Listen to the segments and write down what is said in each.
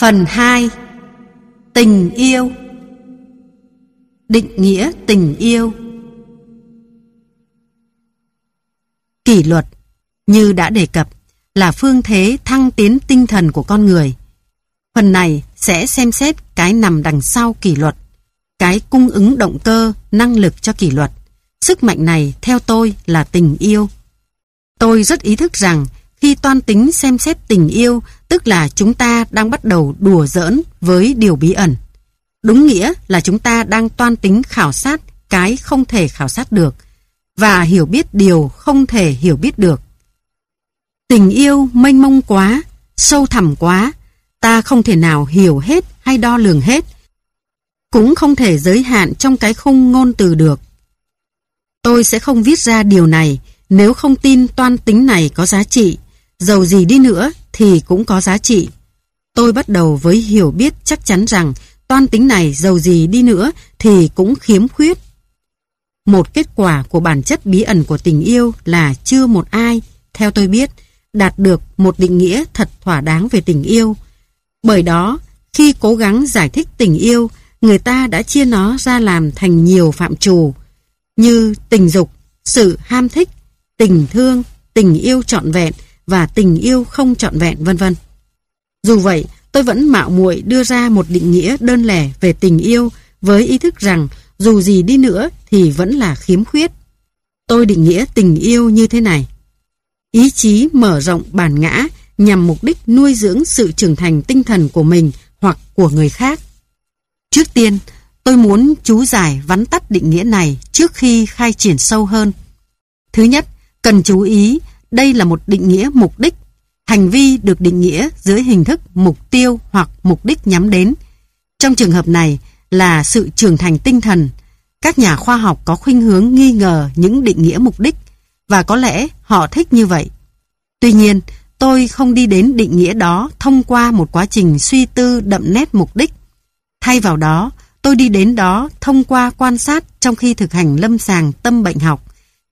Phần 2 Tình yêu Định nghĩa tình yêu Kỷ luật, như đã đề cập, là phương thế thăng tiến tinh thần của con người. Phần này sẽ xem xét cái nằm đằng sau kỷ luật, cái cung ứng động cơ, năng lực cho kỷ luật. Sức mạnh này theo tôi là tình yêu. Tôi rất ý thức rằng khi toan tính xem xét tình yêu, tức là chúng ta đang bắt đầu đùa giỡn với điều bí ẩn. Đúng nghĩa là chúng ta đang toan tính khảo sát cái không thể khảo sát được và hiểu biết điều không thể hiểu biết được. Tình yêu mênh mông quá, sâu thẳm quá, ta không thể nào hiểu hết hay đo lường hết, cũng không thể giới hạn trong cái khung ngôn từ được. Tôi sẽ không viết ra điều này nếu không tin toan tính này có giá trị, Dầu gì đi nữa thì cũng có giá trị. Tôi bắt đầu với hiểu biết chắc chắn rằng toan tính này dầu gì đi nữa thì cũng khiếm khuyết. Một kết quả của bản chất bí ẩn của tình yêu là chưa một ai, theo tôi biết, đạt được một định nghĩa thật thỏa đáng về tình yêu. Bởi đó, khi cố gắng giải thích tình yêu, người ta đã chia nó ra làm thành nhiều phạm trù, như tình dục, sự ham thích, tình thương, tình yêu trọn vẹn, và tình yêu không trọn vẹn vân vân. Dù vậy, tôi vẫn mạo muội đưa ra một định nghĩa đơn lẻ về tình yêu với ý thức rằng dù gì đi nữa thì vẫn là khiếm khuyết. Tôi định nghĩa tình yêu như thế này. Ý chí mở rộng bản ngã nhằm mục đích nuôi dưỡng sự trưởng thành tinh thần của mình hoặc của người khác. Trước tiên, tôi muốn chú giải vắn tắt định nghĩa này trước khi khai triển sâu hơn. Thứ nhất, cần chú ý đây là một định nghĩa mục đích. Hành vi được định nghĩa dưới hình thức mục tiêu hoặc mục đích nhắm đến. Trong trường hợp này là sự trưởng thành tinh thần. Các nhà khoa học có khuynh hướng nghi ngờ những định nghĩa mục đích và có lẽ họ thích như vậy. Tuy nhiên, tôi không đi đến định nghĩa đó thông qua một quá trình suy tư đậm nét mục đích. Thay vào đó, tôi đi đến đó thông qua quan sát trong khi thực hành lâm sàng tâm bệnh học,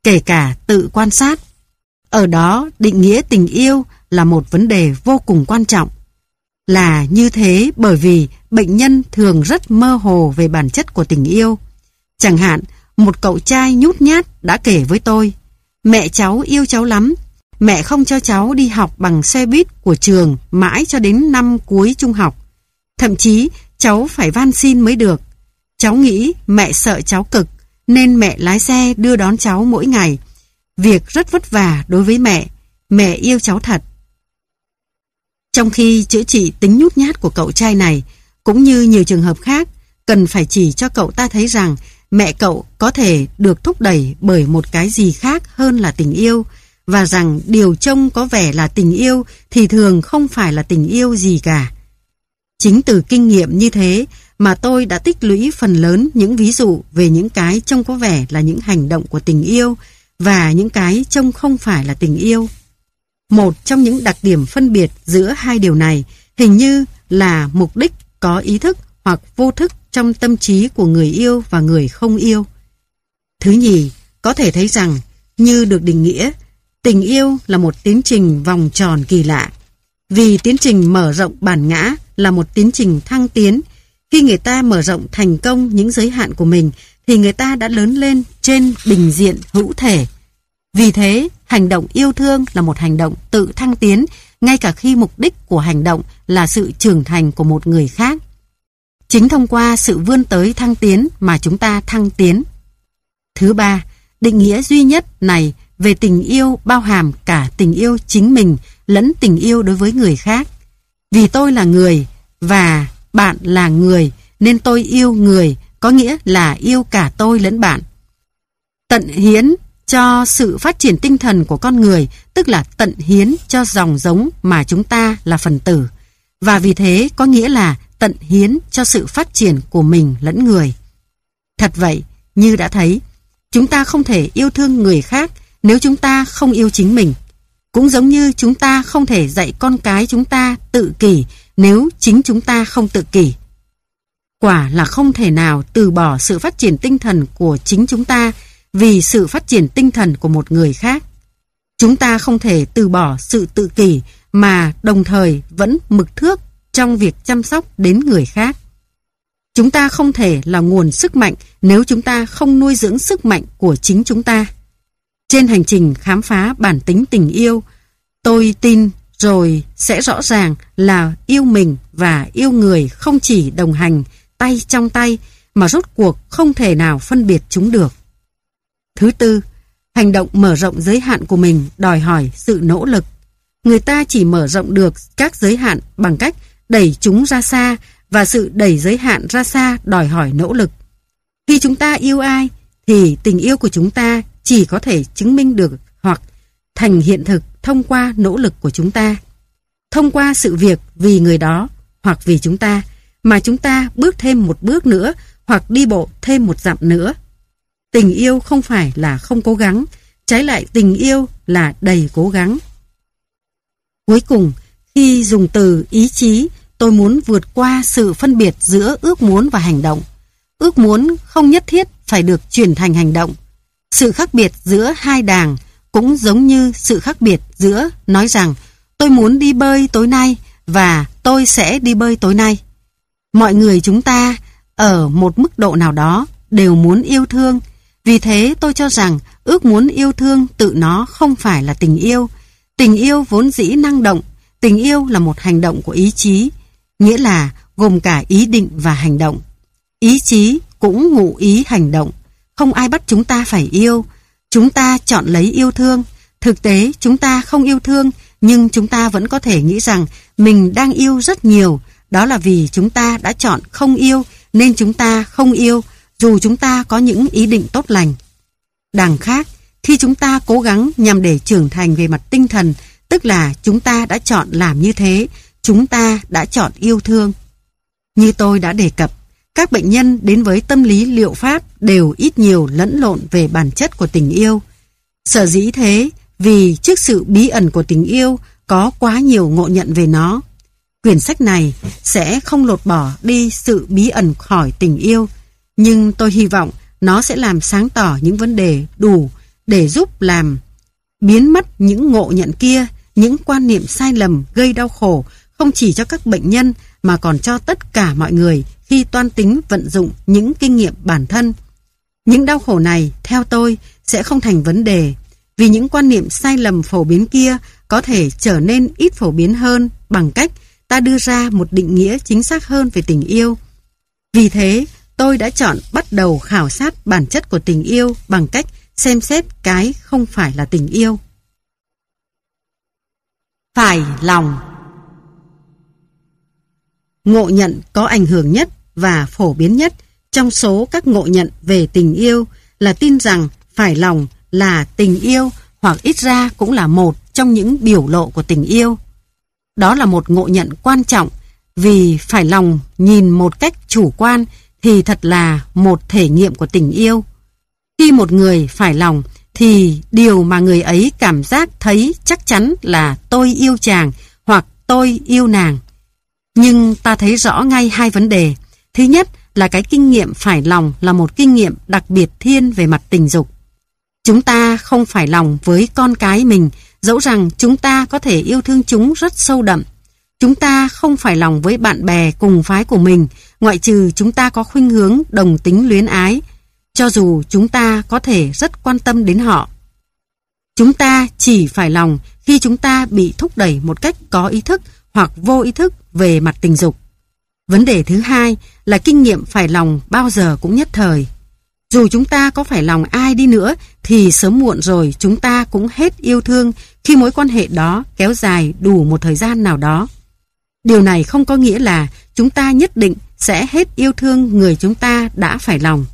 kể cả tự quan sát ở đó định nghĩa tình yêu là một vấn đề vô cùng quan trọng. Là như thế bởi vì bệnh nhân thường rất mơ hồ về bản chất của tình yêu. Chẳng hạn, một cậu trai nhút nhát đã kể với tôi, mẹ cháu yêu cháu lắm, mẹ không cho cháu đi học bằng xe buýt của trường mãi cho đến năm cuối trung học. Thậm chí cháu phải van xin mới được. Cháu nghĩ mẹ sợ cháu cực, nên mẹ lái xe đưa đón cháu mỗi ngày Việc rất vất vả đối với mẹ, mẹ yêu cháu thật. Trong khi chữa trị tính nhút nhát của cậu trai này, cũng như nhiều trường hợp khác, cần phải chỉ cho cậu ta thấy rằng mẹ cậu có thể được thúc đẩy bởi một cái gì khác hơn là tình yêu, và rằng điều trông có vẻ là tình yêu thì thường không phải là tình yêu gì cả. Chính từ kinh nghiệm như thế mà tôi đã tích lũy phần lớn những ví dụ về những cái trông có vẻ là những hành động của tình yêu và những cái trông không phải là tình yêu. Một trong những đặc điểm phân biệt giữa hai điều này hình như là mục đích có ý thức hoặc vô thức trong tâm trí của người yêu và người không yêu. Thứ nhì, có thể thấy rằng, như được định nghĩa, tình yêu là một tiến trình vòng tròn kỳ lạ. Vì tiến trình mở rộng bản ngã là một tiến trình thăng tiến, khi người ta mở rộng thành công những giới hạn của mình thì người ta đã lớn lên trên bình diện hữu thể. Vì thế, hành động yêu thương là một hành động tự thăng tiến, ngay cả khi mục đích của hành động là sự trưởng thành của một người khác. Chính thông qua sự vươn tới thăng tiến mà chúng ta thăng tiến. Thứ ba, định nghĩa duy nhất này về tình yêu bao hàm cả tình yêu chính mình lẫn tình yêu đối với người khác. Vì tôi là người và bạn là người nên tôi yêu người có nghĩa là yêu cả tôi lẫn bạn. Tận hiến cho sự phát triển tinh thần của con người, tức là tận hiến cho dòng giống mà chúng ta là phần tử. Và vì thế có nghĩa là tận hiến cho sự phát triển của mình lẫn người. Thật vậy, như đã thấy, chúng ta không thể yêu thương người khác nếu chúng ta không yêu chính mình. Cũng giống như chúng ta không thể dạy con cái chúng ta tự kỷ nếu chính chúng ta không tự kỷ. Quả là không thể nào từ bỏ sự phát triển tinh thần của chính chúng ta vì sự phát triển tinh thần của một người khác. Chúng ta không thể từ bỏ sự tự kỷ mà đồng thời vẫn mực thước trong việc chăm sóc đến người khác. Chúng ta không thể là nguồn sức mạnh nếu chúng ta không nuôi dưỡng sức mạnh của chính chúng ta. Trên hành trình khám phá bản tính tình yêu, tôi tin rồi sẽ rõ ràng là yêu mình và yêu người không chỉ đồng hành tay trong tay mà rốt cuộc không thể nào phân biệt chúng được. Thứ tư, hành động mở rộng giới hạn của mình đòi hỏi sự nỗ lực. Người ta chỉ mở rộng được các giới hạn bằng cách đẩy chúng ra xa và sự đẩy giới hạn ra xa đòi hỏi nỗ lực. Khi chúng ta yêu ai thì tình yêu của chúng ta chỉ có thể chứng minh được hoặc thành hiện thực thông qua nỗ lực của chúng ta. Thông qua sự việc vì người đó hoặc vì chúng ta mà chúng ta bước thêm một bước nữa hoặc đi bộ thêm một dặm nữa. Tình yêu không phải là không cố gắng, trái lại tình yêu là đầy cố gắng. Cuối cùng, khi dùng từ ý chí, tôi muốn vượt qua sự phân biệt giữa ước muốn và hành động. Ước muốn không nhất thiết phải được chuyển thành hành động. Sự khác biệt giữa hai đảng cũng giống như sự khác biệt giữa nói rằng tôi muốn đi bơi tối nay và tôi sẽ đi bơi tối nay. Mọi người chúng ta ở một mức độ nào đó đều muốn yêu thương. Vì thế tôi cho rằng ước muốn yêu thương tự nó không phải là tình yêu. Tình yêu vốn dĩ năng động. Tình yêu là một hành động của ý chí. Nghĩa là gồm cả ý định và hành động. Ý chí cũng ngụ ý hành động. Không ai bắt chúng ta phải yêu. Chúng ta chọn lấy yêu thương. Thực tế, chúng ta không yêu thương, nhưng chúng ta vẫn có thể nghĩ rằng mình đang yêu rất nhiều. Đó là vì chúng ta đã chọn không yêu nên chúng ta không yêu dù chúng ta có những ý định tốt lành. Đằng khác, khi chúng ta cố gắng nhằm để trưởng thành về mặt tinh thần, tức là chúng ta đã chọn làm như thế, chúng ta đã chọn yêu thương. Như tôi đã đề cập, các bệnh nhân đến với tâm lý liệu pháp đều ít nhiều lẫn lộn về bản chất của tình yêu. Sở dĩ thế, vì trước sự bí ẩn của tình yêu có quá nhiều ngộ nhận về nó. Quyển sách này sẽ không lột bỏ đi sự bí ẩn khỏi tình yêu, nhưng tôi hy vọng nó sẽ làm sáng tỏ những vấn đề đủ để giúp làm biến mất những ngộ nhận kia, những quan niệm sai lầm gây đau khổ không chỉ cho các bệnh nhân mà còn cho tất cả mọi người khi toan tính vận dụng những kinh nghiệm bản thân. Những đau khổ này, theo tôi, sẽ không thành vấn đề vì những quan niệm sai lầm phổ biến kia có thể trở nên ít phổ biến hơn bằng cách ta đưa ra một định nghĩa chính xác hơn về tình yêu. Vì thế, tôi đã chọn bắt đầu khảo sát bản chất của tình yêu bằng cách xem xét cái không phải là tình yêu. Phải lòng Ngộ nhận có ảnh hưởng nhất và phổ biến nhất trong số các ngộ nhận về tình yêu là tin rằng phải lòng là tình yêu hoặc ít ra cũng là một trong những biểu lộ của tình yêu. Đó là một ngộ nhận quan trọng vì phải lòng nhìn một cách chủ quan thì thật là một thể nghiệm của tình yêu. Khi một người phải lòng thì điều mà người ấy cảm giác thấy chắc chắn là tôi yêu chàng hoặc tôi yêu nàng. Nhưng ta thấy rõ ngay hai vấn đề. Thứ nhất là cái kinh nghiệm phải lòng là một kinh nghiệm đặc biệt thiên về mặt tình dục. Chúng ta không phải lòng với con cái mình, dẫu rằng chúng ta có thể yêu thương chúng rất sâu đậm. Chúng ta không phải lòng với bạn bè cùng phái của mình, ngoại trừ chúng ta có khuynh hướng đồng tính luyến ái, cho dù chúng ta có thể rất quan tâm đến họ. Chúng ta chỉ phải lòng khi chúng ta bị thúc đẩy một cách có ý thức hoặc vô ý thức về mặt tình dục. Vấn đề thứ hai là kinh nghiệm phải lòng bao giờ cũng nhất thời. Dù chúng ta có phải lòng ai đi nữa, thì sớm muộn rồi chúng ta cũng hết yêu thương khi mối quan hệ đó kéo dài đủ một thời gian nào đó. Điều này không có nghĩa là chúng ta nhất định sẽ hết yêu thương người chúng ta đã phải lòng.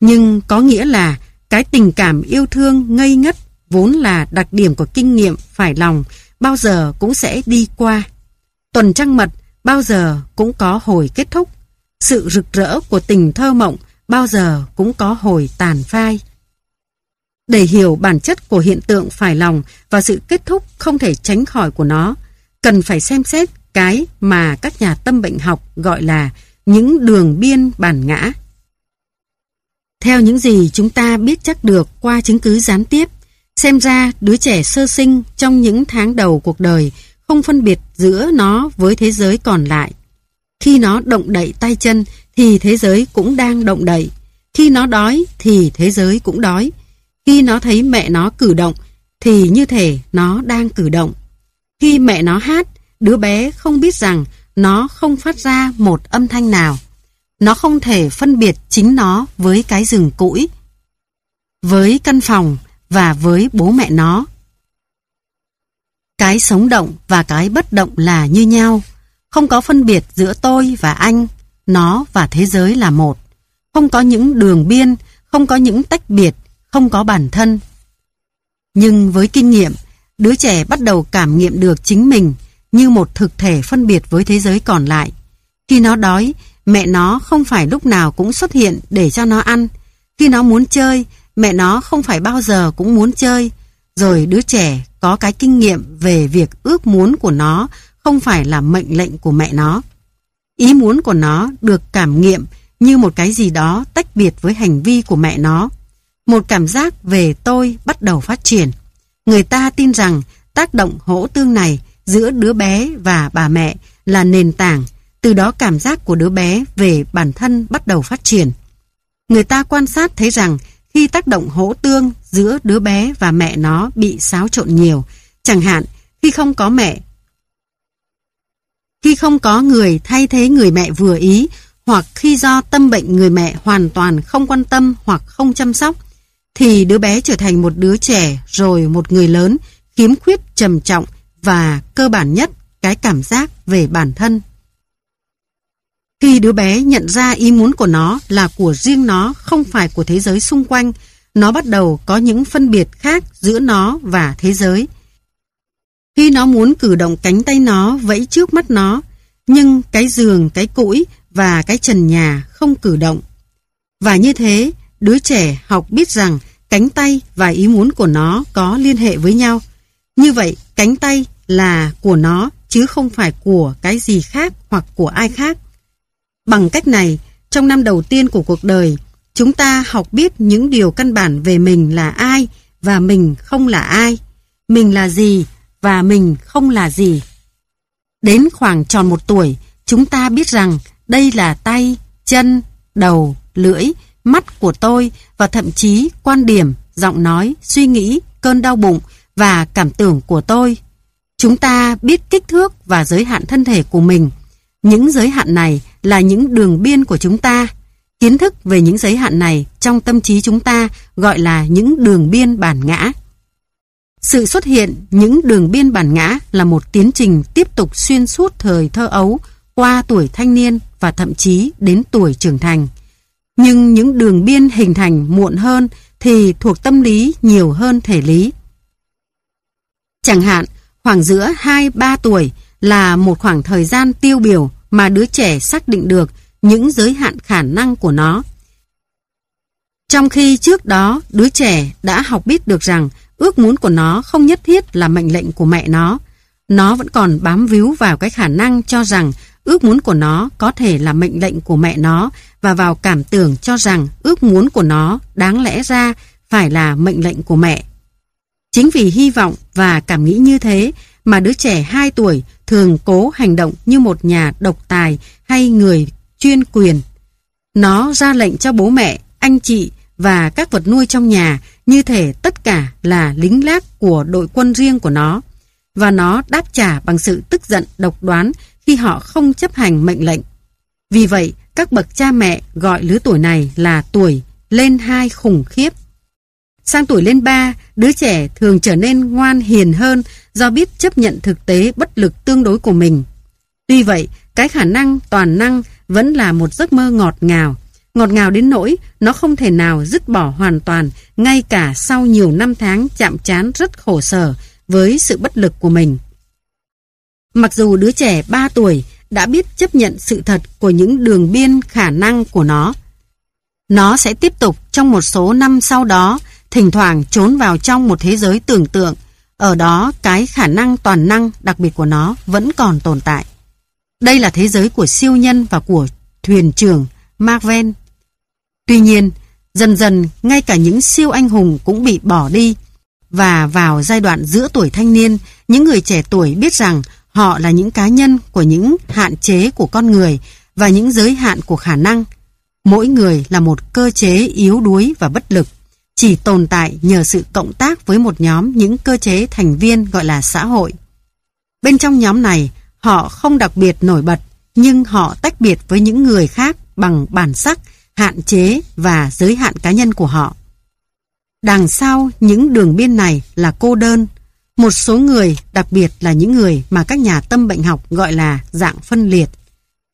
Nhưng có nghĩa là cái tình cảm yêu thương ngây ngất vốn là đặc điểm của kinh nghiệm phải lòng, bao giờ cũng sẽ đi qua. Tuần trăng mật bao giờ cũng có hồi kết thúc. Sự rực rỡ của tình thơ mộng bao giờ cũng có hồi tàn phai. Để hiểu bản chất của hiện tượng phải lòng và sự kết thúc không thể tránh khỏi của nó, cần phải xem xét cái mà các nhà tâm bệnh học gọi là những đường biên bản ngã. Theo những gì chúng ta biết chắc được qua chứng cứ gián tiếp, xem ra đứa trẻ sơ sinh trong những tháng đầu cuộc đời không phân biệt giữa nó với thế giới còn lại. Khi nó động đậy tay chân thì thế giới cũng đang động đậy. Khi nó đói thì thế giới cũng đói. Khi nó thấy mẹ nó cử động thì như thể nó đang cử động. Khi mẹ nó hát, đứa bé không biết rằng nó không phát ra một âm thanh nào. Nó không thể phân biệt chính nó với cái rừng củi, với căn phòng và với bố mẹ nó. Cái sống động và cái bất động là như nhau. Không có phân biệt giữa tôi và anh, nó và thế giới là một. Không có những đường biên, không có những tách biệt, không có bản thân. Nhưng với kinh nghiệm, đứa trẻ bắt đầu cảm nghiệm được chính mình như một thực thể phân biệt với thế giới còn lại. Khi nó đói, mẹ nó không phải lúc nào cũng xuất hiện để cho nó ăn. Khi nó muốn chơi, mẹ nó không phải bao giờ cũng muốn chơi. Rồi đứa trẻ có cái kinh nghiệm về việc ước muốn của nó không phải là mệnh lệnh của mẹ nó. Ý muốn của nó được cảm nghiệm như một cái gì đó tách biệt với hành vi của mẹ nó. Một cảm giác về tôi bắt đầu phát triển. Người ta tin rằng tác động hỗ tương này giữa đứa bé và bà mẹ là nền tảng, từ đó cảm giác của đứa bé về bản thân bắt đầu phát triển. Người ta quan sát thấy rằng khi tác động hỗ tương giữa đứa bé và mẹ nó bị xáo trộn nhiều, chẳng hạn khi không có mẹ, khi không có người thay thế người mẹ vừa ý, hoặc khi do tâm bệnh người mẹ hoàn toàn không quan tâm hoặc không chăm sóc, thì đứa bé trở thành một đứa trẻ rồi một người lớn khiếm khuyết trầm trọng và cơ bản nhất cái cảm giác về bản thân. Khi đứa bé nhận ra ý muốn của nó là của riêng nó, không phải của thế giới xung quanh, nó bắt đầu có những phân biệt khác giữa nó và thế giới. Khi nó muốn cử động cánh tay nó vẫy trước mắt nó, nhưng cái giường, cái củi và cái trần nhà không cử động. Và như thế, đứa trẻ học biết rằng cánh tay và ý muốn của nó có liên hệ với nhau. Như vậy, cánh tay là của nó chứ không phải của cái gì khác hoặc của ai khác. Bằng cách này, trong năm đầu tiên của cuộc đời, chúng ta học biết những điều căn bản về mình là ai và mình không là ai, mình là gì và mình không là gì. Đến khoảng tròn một tuổi, chúng ta biết rằng đây là tay, chân, đầu, lưỡi, mắt của tôi và thậm chí quan điểm, giọng nói, suy nghĩ, cơn đau bụng và cảm tưởng của tôi. Chúng ta biết kích thước và giới hạn thân thể của mình. Những giới hạn này là những đường biên của chúng ta. Kiến thức về những giới hạn này trong tâm trí chúng ta gọi là những đường biên bản ngã. Sự xuất hiện những đường biên bản ngã là một tiến trình tiếp tục xuyên suốt thời thơ ấu qua tuổi thanh niên và thậm chí đến tuổi trưởng thành. Nhưng những đường biên hình thành muộn hơn thì thuộc tâm lý nhiều hơn thể lý. Chẳng hạn, khoảng giữa 2-3 tuổi là một khoảng thời gian tiêu biểu mà đứa trẻ xác định được những giới hạn khả năng của nó. Trong khi trước đó đứa trẻ đã học biết được rằng ước muốn của nó không nhất thiết là mệnh lệnh của mẹ nó. Nó vẫn còn bám víu vào cái khả năng cho rằng ước muốn của nó có thể là mệnh lệnh của mẹ nó và vào cảm tưởng cho rằng ước muốn của nó đáng lẽ ra phải là mệnh lệnh của mẹ. Chính vì hy vọng và cảm nghĩ như thế mà đứa trẻ 2 tuổi thường cố hành động như một nhà độc tài hay người chuyên quyền. Nó ra lệnh cho bố mẹ, anh chị và các vật nuôi trong nhà như thể tất cả là lính lác của đội quân riêng của nó. Và nó đáp trả bằng sự tức giận độc đoán khi họ không chấp hành mệnh lệnh. Vì vậy, các bậc cha mẹ gọi lứa tuổi này là tuổi lên hai khủng khiếp. Sang tuổi lên ba, đứa trẻ thường trở nên ngoan hiền hơn do biết chấp nhận thực tế bất lực tương đối của mình. Tuy vậy, cái khả năng toàn năng vẫn là một giấc mơ ngọt ngào. Ngọt ngào đến nỗi nó không thể nào dứt bỏ hoàn toàn ngay cả sau nhiều năm tháng chạm chán rất khổ sở với sự bất lực của mình. Mặc dù đứa trẻ 3 tuổi đã biết chấp nhận sự thật của những đường biên khả năng của nó, nó sẽ tiếp tục trong một số năm sau đó thỉnh thoảng trốn vào trong một thế giới tưởng tượng. Ở đó cái khả năng toàn năng đặc biệt của nó vẫn còn tồn tại. Đây là thế giới của siêu nhân và của thuyền trưởng Marvel. Tuy nhiên, dần dần ngay cả những siêu anh hùng cũng bị bỏ đi. Và vào giai đoạn giữa tuổi thanh niên, những người trẻ tuổi biết rằng họ là những cá nhân của những hạn chế của con người và những giới hạn của khả năng. Mỗi người là một cơ chế yếu đuối và bất lực, chỉ tồn tại nhờ sự cộng tác với một nhóm những cơ chế thành viên gọi là xã hội. Bên trong nhóm này, họ không đặc biệt nổi bật, nhưng họ tách biệt với những người khác bằng bản sắc, hạn chế và giới hạn cá nhân của họ. Đằng sau những đường biên này là cô đơn. Một số người, đặc biệt là những người mà các nhà tâm bệnh học gọi là dạng phân liệt.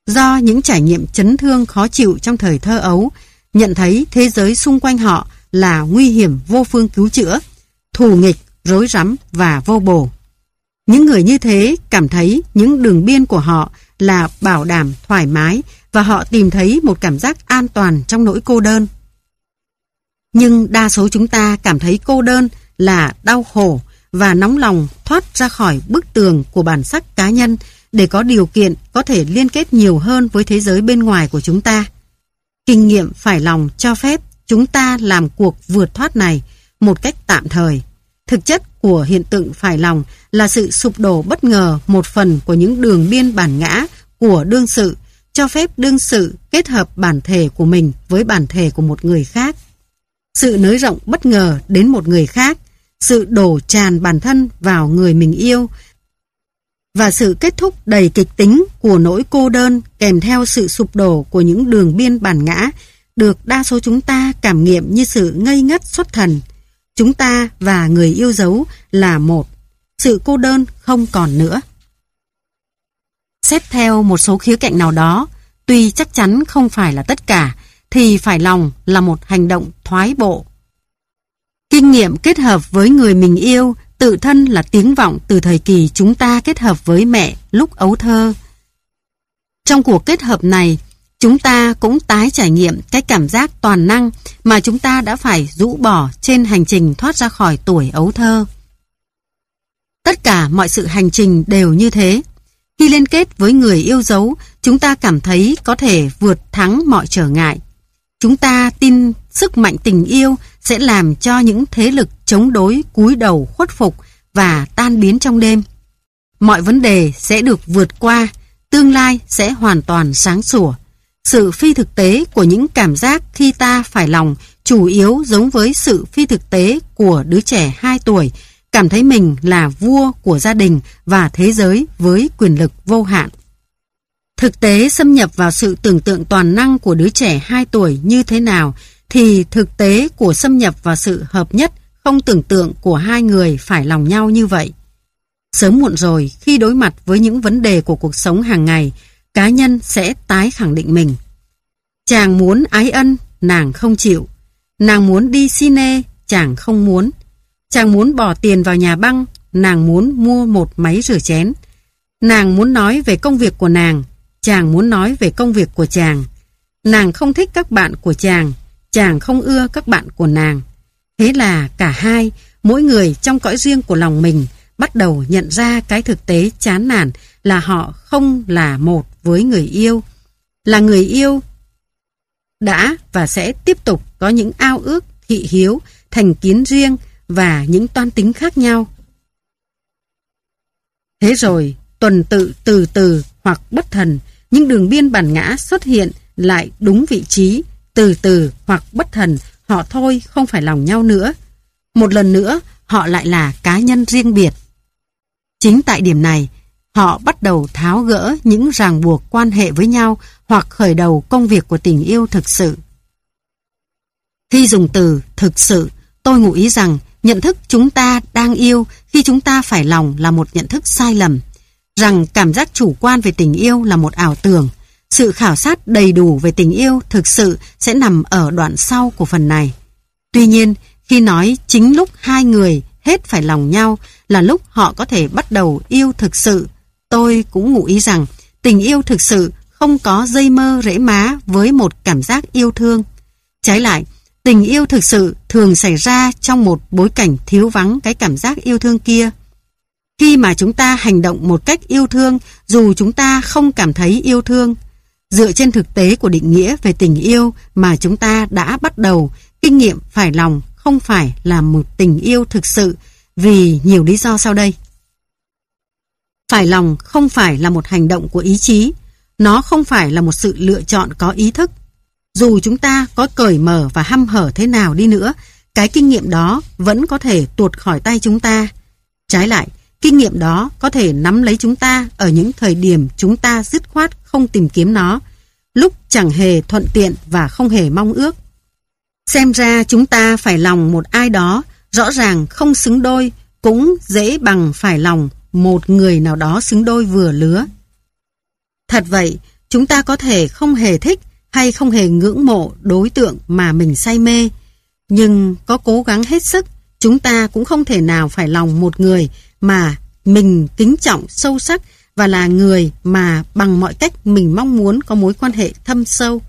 Do những trải nghiệm chấn thương khó chịu trong thời thơ ấu, nhận thấy thế giới xung quanh họ là nguy hiểm vô phương cứu chữa, thù nghịch, rối rắm và vô bổ. Những người như thế cảm thấy những đường biên của họ là bảo đảm thoải mái và họ tìm thấy một cảm giác an toàn trong nỗi cô đơn. Nhưng đa số chúng ta cảm thấy cô đơn là đau khổ và nóng lòng thoát ra khỏi bức tường của bản sắc cá nhân để có điều kiện có thể liên kết nhiều hơn với thế giới bên ngoài của chúng ta. Kinh nghiệm phải lòng cho phép chúng ta làm cuộc vượt thoát này một cách tạm thời. Thực chất của hiện tượng phải lòng là sự sụp đổ bất ngờ một phần của những đường biên bản ngã của đương sự, cho phép đương sự kết hợp bản thể của mình với bản thể của một người khác. Sự nới rộng bất ngờ đến một người khác, sự đổ tràn bản thân vào người mình yêu và sự kết thúc đầy kịch tính của nỗi cô đơn kèm theo sự sụp đổ của những đường biên bản ngã được đa số chúng ta cảm nghiệm như sự ngây ngất xuất thần. Chúng ta và người yêu dấu là một. Sự cô đơn không còn nữa. Xét theo một số khía cạnh nào đó, tuy chắc chắn không phải là tất cả, thì phải lòng là một hành động thoái bộ. Kinh nghiệm kết hợp với người mình yêu tự thân là tiếng vọng từ thời kỳ chúng ta kết hợp với mẹ lúc ấu thơ. Trong cuộc kết hợp này, chúng ta cũng tái trải nghiệm cái cảm giác toàn năng mà chúng ta đã phải rũ bỏ trên hành trình thoát ra khỏi tuổi ấu thơ. Tất cả mọi sự hành trình đều như thế. Khi liên kết với người yêu dấu, chúng ta cảm thấy có thể vượt thắng mọi trở ngại. Chúng ta tin sức mạnh tình yêu sẽ làm cho những thế lực chống đối cúi đầu khuất phục và tan biến trong đêm. Mọi vấn đề sẽ được vượt qua, tương lai sẽ hoàn toàn sáng sủa. Sự phi thực tế của những cảm giác khi ta phải lòng chủ yếu giống với sự phi thực tế của đứa trẻ 2 tuổi, cảm thấy mình là vua của gia đình và thế giới với quyền lực vô hạn. Thực tế xâm nhập vào sự tưởng tượng toàn năng của đứa trẻ 2 tuổi như thế nào thì thực tế của xâm nhập vào sự hợp nhất không tưởng tượng của hai người phải lòng nhau như vậy. Sớm muộn rồi, khi đối mặt với những vấn đề của cuộc sống hàng ngày, cá nhân sẽ tái khẳng định mình. Chàng muốn ái ân, nàng không chịu. Nàng muốn đi cine, chàng không muốn. Chàng muốn bỏ tiền vào nhà băng, nàng muốn mua một máy rửa chén. Nàng muốn nói về công việc của nàng, chàng muốn nói về công việc của chàng. Nàng không thích các bạn của chàng, chàng không ưa các bạn của nàng. Thế là cả hai, mỗi người trong cõi riêng của lòng mình bắt đầu nhận ra cái thực tế chán nản là họ không là một với người yêu. Là người yêu đã và sẽ tiếp tục có những ao ước, thị hiếu, thành kiến riêng và những toan tính khác nhau. Thế rồi, tuần tự từ từ hoặc bất thần, những đường biên bản ngã xuất hiện lại đúng vị trí, từ từ hoặc bất thần, họ thôi không phải lòng nhau nữa. Một lần nữa, họ lại là cá nhân riêng biệt. Chính tại điểm này, họ bắt đầu tháo gỡ những ràng buộc quan hệ với nhau hoặc khởi đầu công việc của tình yêu thực sự. Khi dùng từ thực sự, tôi ngụ ý rằng nhận thức chúng ta đang yêu khi chúng ta phải lòng là một nhận thức sai lầm, rằng cảm giác chủ quan về tình yêu là một ảo tưởng. Sự khảo sát đầy đủ về tình yêu thực sự sẽ nằm ở đoạn sau của phần này. Tuy nhiên, khi nói chính lúc hai người hết phải lòng nhau là lúc họ có thể bắt đầu yêu thực sự, tôi cũng ngụ ý rằng tình yêu thực sự không có dây mơ rễ má với một cảm giác yêu thương. Trái lại, tình yêu thực sự thường xảy ra trong một bối cảnh thiếu vắng cái cảm giác yêu thương kia. Khi mà chúng ta hành động một cách yêu thương, dù chúng ta không cảm thấy yêu thương, dựa trên thực tế của định nghĩa về tình yêu mà chúng ta đã bắt đầu, kinh nghiệm phải lòng không phải là một tình yêu thực sự vì nhiều lý do sau đây. Phải lòng không phải là một hành động của ý chí, nó không phải là một sự lựa chọn có ý thức. Dù chúng ta có cởi mở và hăm hở thế nào đi nữa, cái kinh nghiệm đó vẫn có thể tuột khỏi tay chúng ta. Trái lại, kinh nghiệm đó có thể nắm lấy chúng ta ở những thời điểm chúng ta dứt khoát không tìm kiếm nó, lúc chẳng hề thuận tiện và không hề mong ước. Xem ra chúng ta phải lòng một ai đó rõ ràng không xứng đôi cũng dễ bằng phải lòng một người nào đó xứng đôi vừa lứa. Thật vậy, chúng ta có thể không hề thích hay không hề ngưỡng mộ đối tượng mà mình say mê, nhưng có cố gắng hết sức, chúng ta cũng không thể nào phải lòng một người mà mình kính trọng sâu sắc và là người mà bằng mọi cách mình mong muốn có mối quan hệ thâm sâu.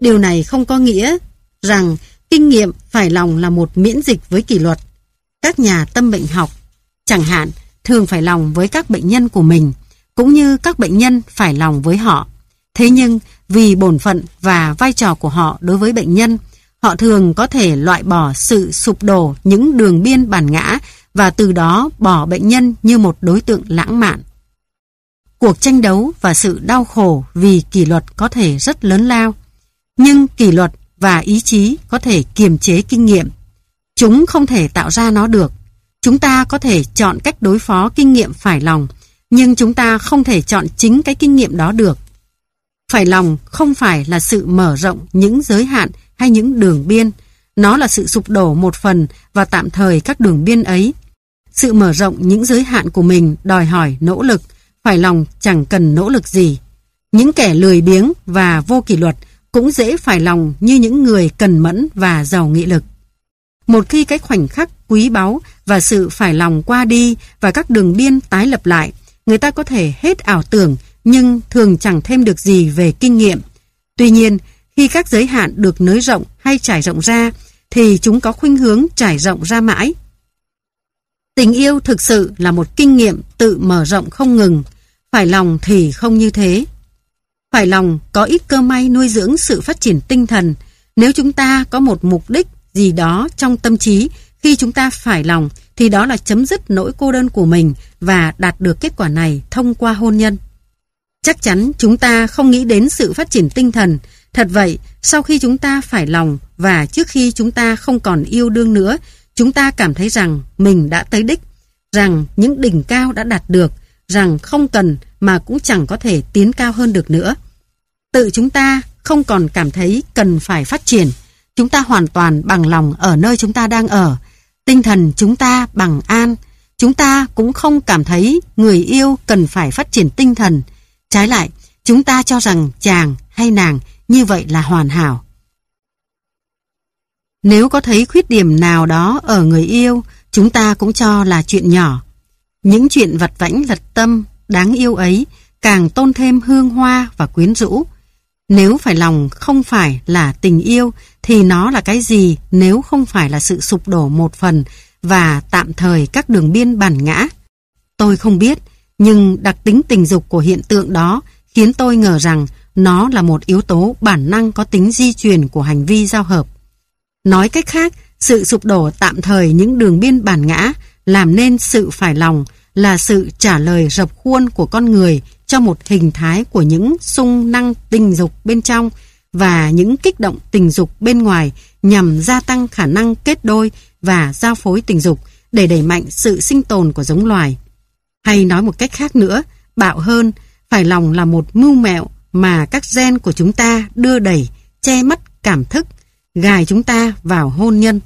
Điều này không có nghĩa rằng kinh nghiệm phải lòng là một miễn dịch với kỷ luật. Các nhà tâm bệnh học, chẳng hạn, thường phải lòng với các bệnh nhân của mình, cũng như các bệnh nhân phải lòng với họ. Thế nhưng, vì bổn phận và vai trò của họ đối với bệnh nhân, họ thường có thể loại bỏ sự sụp đổ những đường biên bản ngã và từ đó bỏ bệnh nhân như một đối tượng lãng mạn. Cuộc tranh đấu và sự đau khổ vì kỷ luật có thể rất lớn lao, nhưng kỷ luật và ý chí có thể kiềm chế kinh nghiệm. Chúng không thể tạo ra nó được. Chúng ta có thể chọn cách đối phó kinh nghiệm phải lòng, nhưng chúng ta không thể chọn chính cái kinh nghiệm đó được. Phải lòng không phải là sự mở rộng những giới hạn hay những đường biên, nó là sự sụp đổ một phần và tạm thời các đường biên ấy. Sự mở rộng những giới hạn của mình đòi hỏi nỗ lực, phải lòng chẳng cần nỗ lực gì. Những kẻ lười biếng và vô kỷ luật cũng dễ phải lòng như những người cần mẫn và giàu nghị lực. Một khi cái khoảnh khắc quý báu và sự phải lòng qua đi và các đường biên tái lập lại, người ta có thể hết ảo tưởng nhưng thường chẳng thêm được gì về kinh nghiệm. Tuy nhiên, khi các giới hạn được nới rộng hay trải rộng ra, thì chúng có khuynh hướng trải rộng ra mãi. Tình yêu thực sự là một kinh nghiệm tự mở rộng không ngừng, phải lòng thì không như thế. Phải lòng có ít cơ may nuôi dưỡng sự phát triển tinh thần. Nếu chúng ta có một mục đích gì đó trong tâm trí, khi chúng ta phải lòng thì đó là chấm dứt nỗi cô đơn của mình và đạt được kết quả này thông qua hôn nhân. Chắc chắn chúng ta không nghĩ đến sự phát triển tinh thần. Thật vậy, sau khi chúng ta phải lòng và trước khi chúng ta không còn yêu đương nữa, chúng ta cảm thấy rằng mình đã tới đích, rằng những đỉnh cao đã đạt được, rằng không cần mà cũng chẳng có thể tiến cao hơn được nữa. Tự chúng ta không còn cảm thấy cần phải phát triển. Chúng ta hoàn toàn bằng lòng ở nơi chúng ta đang ở. Tinh thần chúng ta bằng an. Chúng ta cũng không cảm thấy người yêu cần phải phát triển tinh thần. Trái lại, chúng ta cho rằng chàng hay nàng như vậy là hoàn hảo. Nếu có thấy khuyết điểm nào đó ở người yêu, chúng ta cũng cho là chuyện nhỏ. Những chuyện vặt vãnh lật tâm, đáng yêu ấy càng tôn thêm hương hoa và quyến rũ. Nếu phải lòng không phải là tình yêu thì nó là cái gì nếu không phải là sự sụp đổ một phần và tạm thời các đường biên bản ngã? Tôi không biết, nhưng đặc tính tình dục của hiện tượng đó khiến tôi ngờ rằng nó là một yếu tố bản năng có tính di truyền của hành vi giao hợp. Nói cách khác, sự sụp đổ tạm thời những đường biên bản ngã làm nên sự phải lòng là sự trả lời rập khuôn của con người cho một hình thái của những sung năng tình dục bên trong và những kích động tình dục bên ngoài nhằm gia tăng khả năng kết đôi và giao phối tình dục để đẩy mạnh sự sinh tồn của giống loài. Hay nói một cách khác nữa, bạo hơn, phải lòng là một mưu mẹo mà các gen của chúng ta đưa đẩy, che mắt cảm thức, gài chúng ta vào hôn nhân.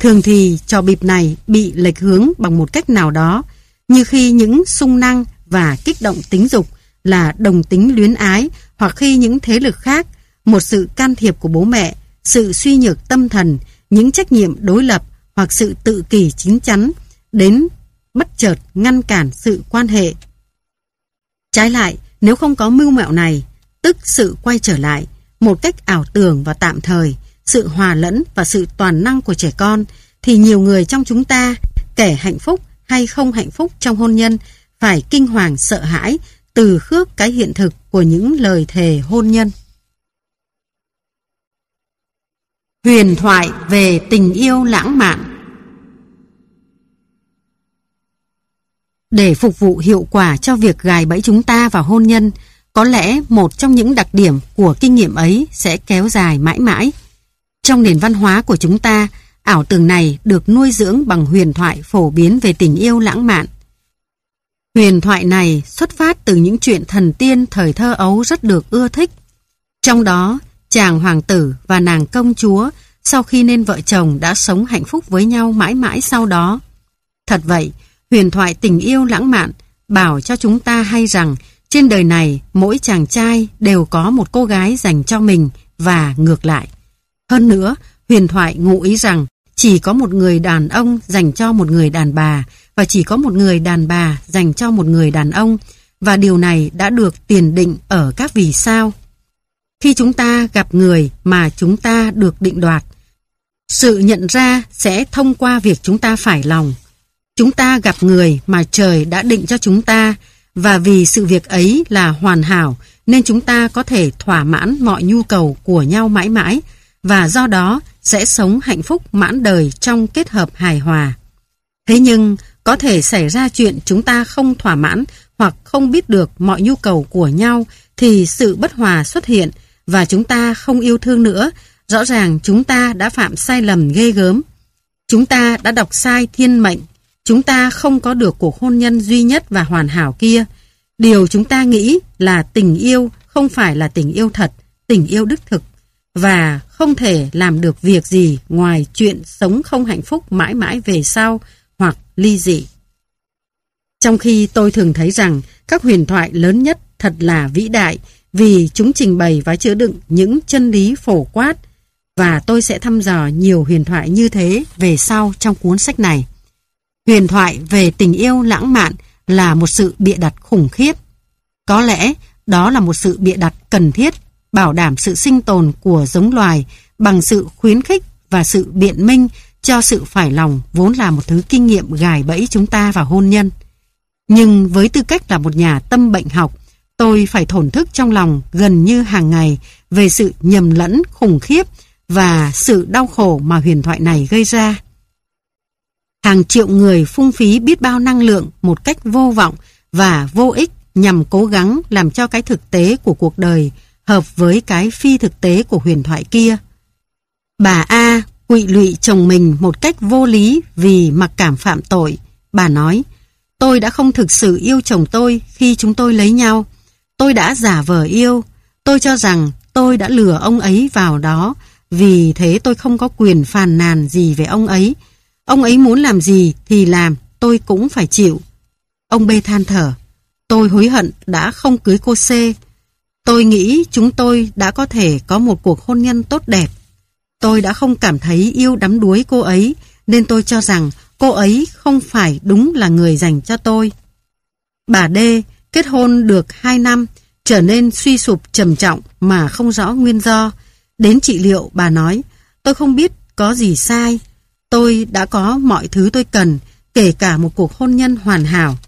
Thường thì trò bịp này bị lệch hướng bằng một cách nào đó, như khi những sung năng và kích động tính dục là đồng tính luyến ái hoặc khi những thế lực khác, một sự can thiệp của bố mẹ, sự suy nhược tâm thần, những trách nhiệm đối lập hoặc sự tự kỷ chín chắn đến bất chợt ngăn cản sự quan hệ. Trái lại, nếu không có mưu mẹo này, tức sự quay trở lại, một cách ảo tưởng và tạm thời, sự hòa lẫn và sự toàn năng của trẻ con, thì nhiều người trong chúng ta, kẻ hạnh phúc hay không hạnh phúc trong hôn nhân, phải kinh hoàng sợ hãi từ khước cái hiện thực của những lời thề hôn nhân. Huyền thoại về tình yêu lãng mạn Để phục vụ hiệu quả cho việc gài bẫy chúng ta vào hôn nhân, có lẽ một trong những đặc điểm của kinh nghiệm ấy sẽ kéo dài mãi mãi. Trong nền văn hóa của chúng ta, ảo tưởng này được nuôi dưỡng bằng huyền thoại phổ biến về tình yêu lãng mạn. Huyền thoại này xuất phát từ những chuyện thần tiên thời thơ ấu rất được ưa thích. Trong đó, chàng hoàng tử và nàng công chúa sau khi nên vợ chồng đã sống hạnh phúc với nhau mãi mãi sau đó. Thật vậy, huyền thoại tình yêu lãng mạn bảo cho chúng ta hay rằng trên đời này mỗi chàng trai đều có một cô gái dành cho mình và ngược lại. Hơn nữa, huyền thoại ngụ ý rằng chỉ có một người đàn ông dành cho một người đàn bà và chỉ có một người đàn bà dành cho một người đàn ông và điều này đã được tiền định ở các vì sao. Khi chúng ta gặp người mà chúng ta được định đoạt, sự nhận ra sẽ thông qua việc chúng ta phải lòng. Chúng ta gặp người mà trời đã định cho chúng ta và vì sự việc ấy là hoàn hảo nên chúng ta có thể thỏa mãn mọi nhu cầu của nhau mãi mãi và do đó sẽ sống hạnh phúc mãn đời trong kết hợp hài hòa. Thế nhưng, có thể xảy ra chuyện chúng ta không thỏa mãn hoặc không biết được mọi nhu cầu của nhau thì sự bất hòa xuất hiện và chúng ta không yêu thương nữa. Rõ ràng chúng ta đã phạm sai lầm ghê gớm. Chúng ta đã đọc sai thiên mệnh. Chúng ta không có được cuộc hôn nhân duy nhất và hoàn hảo kia. Điều chúng ta nghĩ là tình yêu không phải là tình yêu thật, tình yêu đích thực và không thể làm được việc gì ngoài chuyện sống không hạnh phúc mãi mãi về sau hoặc ly dị. Trong khi tôi thường thấy rằng các huyền thoại lớn nhất thật là vĩ đại vì chúng trình bày và chứa đựng những chân lý phổ quát và tôi sẽ thăm dò nhiều huyền thoại như thế về sau trong cuốn sách này. Huyền thoại về tình yêu lãng mạn là một sự bịa đặt khủng khiếp. Có lẽ đó là một sự bịa đặt cần thiết bảo đảm sự sinh tồn của giống loài bằng sự khuyến khích và sự biện minh cho sự phải lòng vốn là một thứ kinh nghiệm gài bẫy chúng ta vào hôn nhân. Nhưng với tư cách là một nhà tâm bệnh học, tôi phải thổn thức trong lòng gần như hàng ngày về sự nhầm lẫn khủng khiếp và sự đau khổ mà huyền thoại này gây ra. Hàng triệu người phung phí biết bao năng lượng một cách vô vọng và vô ích nhằm cố gắng làm cho cái thực tế của cuộc đời hợp với cái phi thực tế của huyền thoại kia. Bà A quỵ lụy chồng mình một cách vô lý vì mặc cảm phạm tội. Bà nói, tôi đã không thực sự yêu chồng tôi khi chúng tôi lấy nhau. Tôi đã giả vờ yêu. Tôi cho rằng tôi đã lừa ông ấy vào đó, vì thế tôi không có quyền phàn nàn gì về ông ấy. Ông ấy muốn làm gì thì làm, tôi cũng phải chịu. Ông B than thở, tôi hối hận đã không cưới cô C. Tôi nghĩ chúng tôi đã có thể có một cuộc hôn nhân tốt đẹp. Tôi đã không cảm thấy yêu đắm đuối cô ấy, nên tôi cho rằng cô ấy không phải đúng là người dành cho tôi. Bà D kết hôn được 2 năm, trở nên suy sụp trầm trọng mà không rõ nguyên do. Đến trị liệu bà nói, tôi không biết có gì sai. Tôi đã có mọi thứ tôi cần, kể cả một cuộc hôn nhân hoàn hảo.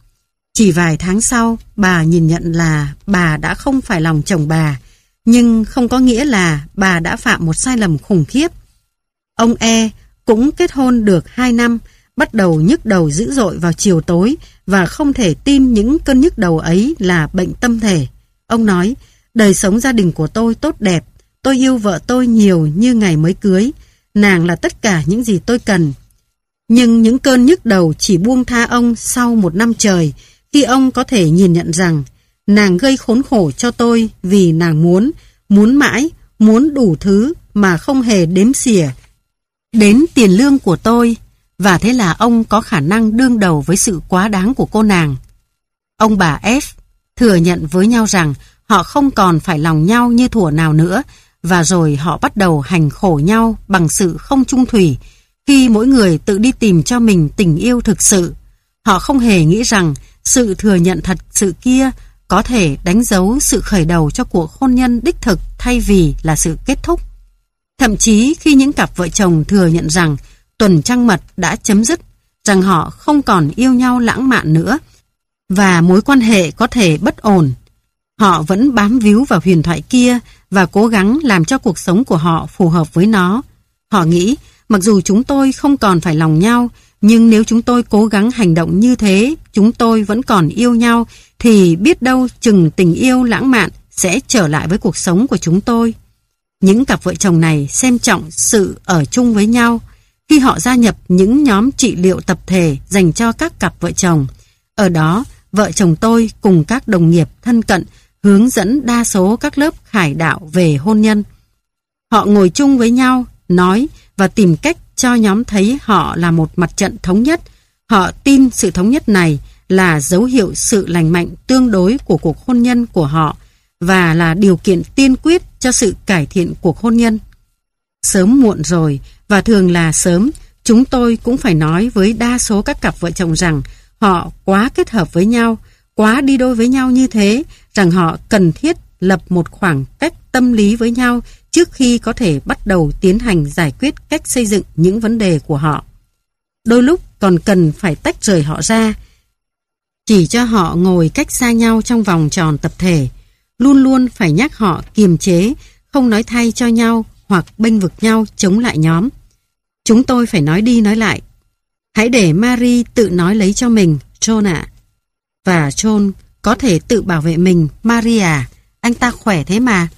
Chỉ vài tháng sau, bà nhìn nhận là bà đã không phải lòng chồng bà, nhưng không có nghĩa là bà đã phạm một sai lầm khủng khiếp. Ông E cũng kết hôn được 2 năm, bắt đầu nhức đầu dữ dội vào chiều tối và không thể tin những cơn nhức đầu ấy là bệnh tâm thể. Ông nói, đời sống gia đình của tôi tốt đẹp, tôi yêu vợ tôi nhiều như ngày mới cưới, nàng là tất cả những gì tôi cần. Nhưng những cơn nhức đầu chỉ buông tha ông sau một năm trời, khi ông có thể nhìn nhận rằng nàng gây khốn khổ cho tôi vì nàng muốn, muốn mãi, muốn đủ thứ mà không hề đếm xỉa. Đến tiền lương của tôi, và thế là ông có khả năng đương đầu với sự quá đáng của cô nàng. Ông bà F thừa nhận với nhau rằng họ không còn phải lòng nhau như thủa nào nữa, và rồi họ bắt đầu hành khổ nhau bằng sự không trung thủy, khi mỗi người tự đi tìm cho mình tình yêu thực sự. Họ không hề nghĩ rằng sự thừa nhận thật sự kia có thể đánh dấu sự khởi đầu cho cuộc hôn nhân đích thực thay vì là sự kết thúc. Thậm chí khi những cặp vợ chồng thừa nhận rằng tuần trăng mật đã chấm dứt, rằng họ không còn yêu nhau lãng mạn nữa và mối quan hệ có thể bất ổn, họ vẫn bám víu vào huyền thoại kia và cố gắng làm cho cuộc sống của họ phù hợp với nó. Họ nghĩ, mặc dù chúng tôi không còn phải lòng nhau, Nhưng nếu chúng tôi cố gắng hành động như thế, chúng tôi vẫn còn yêu nhau, thì biết đâu chừng tình yêu lãng mạn sẽ trở lại với cuộc sống của chúng tôi. Những cặp vợ chồng này xem trọng sự ở chung với nhau khi họ gia nhập những nhóm trị liệu tập thể dành cho các cặp vợ chồng. Ở đó, vợ chồng tôi cùng các đồng nghiệp thân cận hướng dẫn đa số các lớp khải đạo về hôn nhân. Họ ngồi chung với nhau, nói và tìm cách cho nhóm thấy họ là một mặt trận thống nhất. Họ tin sự thống nhất này là dấu hiệu sự lành mạnh tương đối của cuộc hôn nhân của họ và là điều kiện tiên quyết cho sự cải thiện cuộc hôn nhân. Sớm muộn rồi, và thường là sớm, chúng tôi cũng phải nói với đa số các cặp vợ chồng rằng họ quá kết hợp với nhau, quá đi đôi với nhau như thế, rằng họ cần thiết lập một khoảng cách tâm lý với nhau trước khi có thể bắt đầu tiến hành giải quyết cách xây dựng những vấn đề của họ. Đôi lúc còn cần phải tách rời họ ra, chỉ cho họ ngồi cách xa nhau trong vòng tròn tập thể, luôn luôn phải nhắc họ kiềm chế, không nói thay cho nhau hoặc bênh vực nhau chống lại nhóm. Chúng tôi phải nói đi nói lại. Hãy để Marie tự nói lấy cho mình, John ạ. Và John có thể tự bảo vệ mình, Maria. Anh ta khỏe thế mà.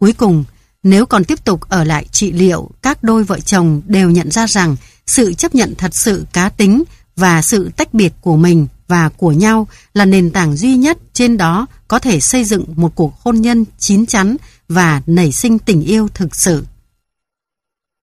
Cuối cùng, nếu còn tiếp tục ở lại trị liệu, các đôi vợ chồng đều nhận ra rằng sự chấp nhận thật sự cá tính và sự tách biệt của mình và của nhau là nền tảng duy nhất trên đó có thể xây dựng một cuộc hôn nhân chín chắn và nảy sinh tình yêu thực sự.